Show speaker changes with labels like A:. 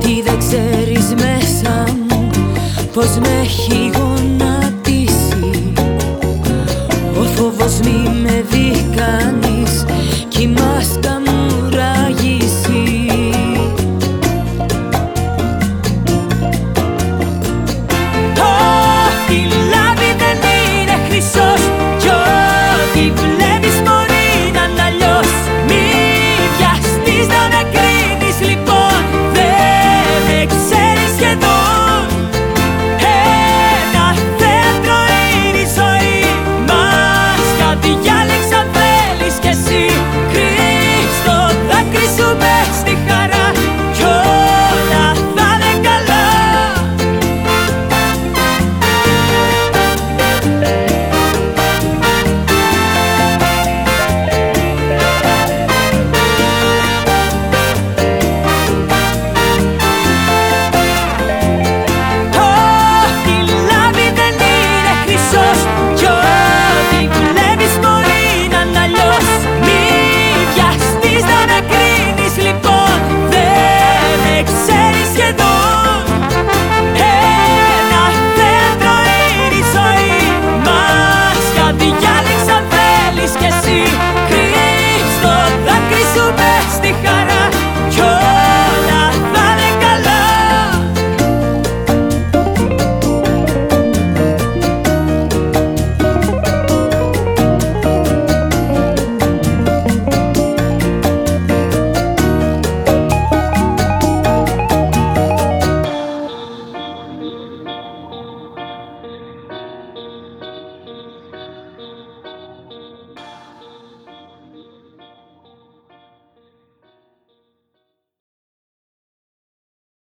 A: Τι δεν ξέρεις μέσα μου πως με έχει γονατίσει Ο φόβος μη με δει κανείς.